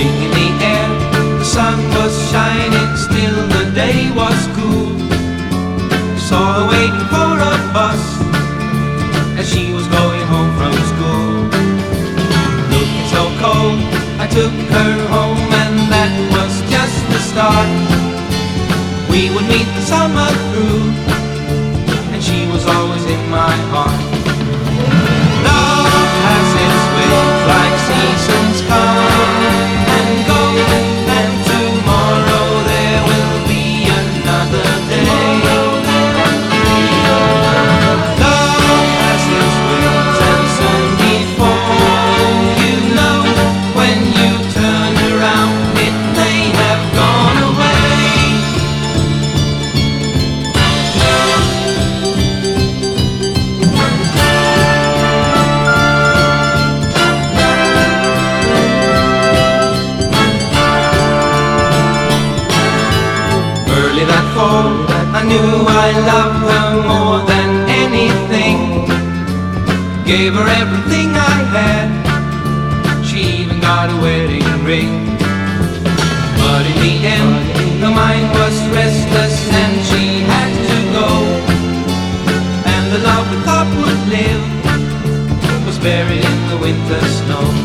spring in the air. The sun was shining, still the day was cool. Saw her waiting for a bus as she was going home from school. Looking so cold, I took her home, and that was just the start. We would meet the summer through. Early that fall, I knew I loved her more than anything. Gave her everything I had. She even got a wedding ring. But in the end, her mind was restless and she had to go. And the love we thought would live was buried in the winter snow.